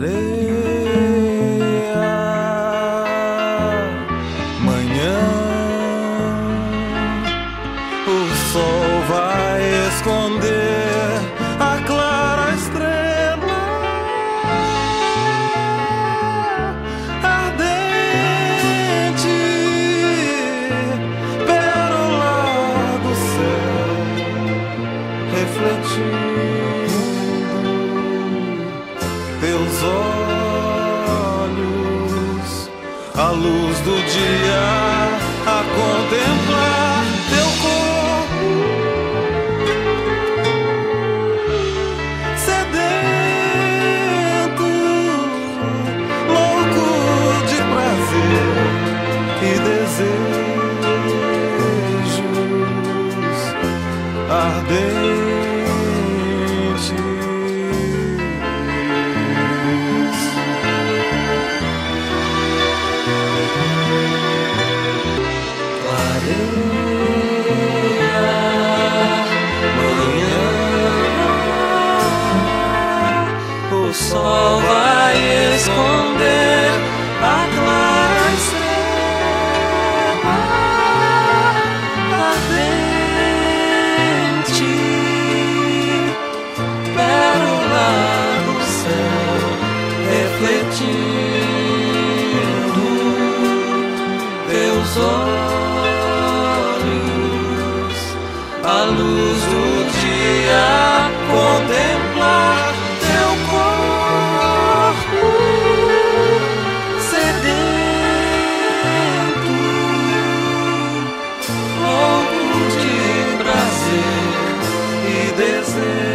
Parei a luz do dia a contemplar teu corpo sedento, louco de prazer e desejos ardentes. sol vai esconder a clara estrela ardente. Pérola do céu refletindo teus olhos, a luz do Jesus.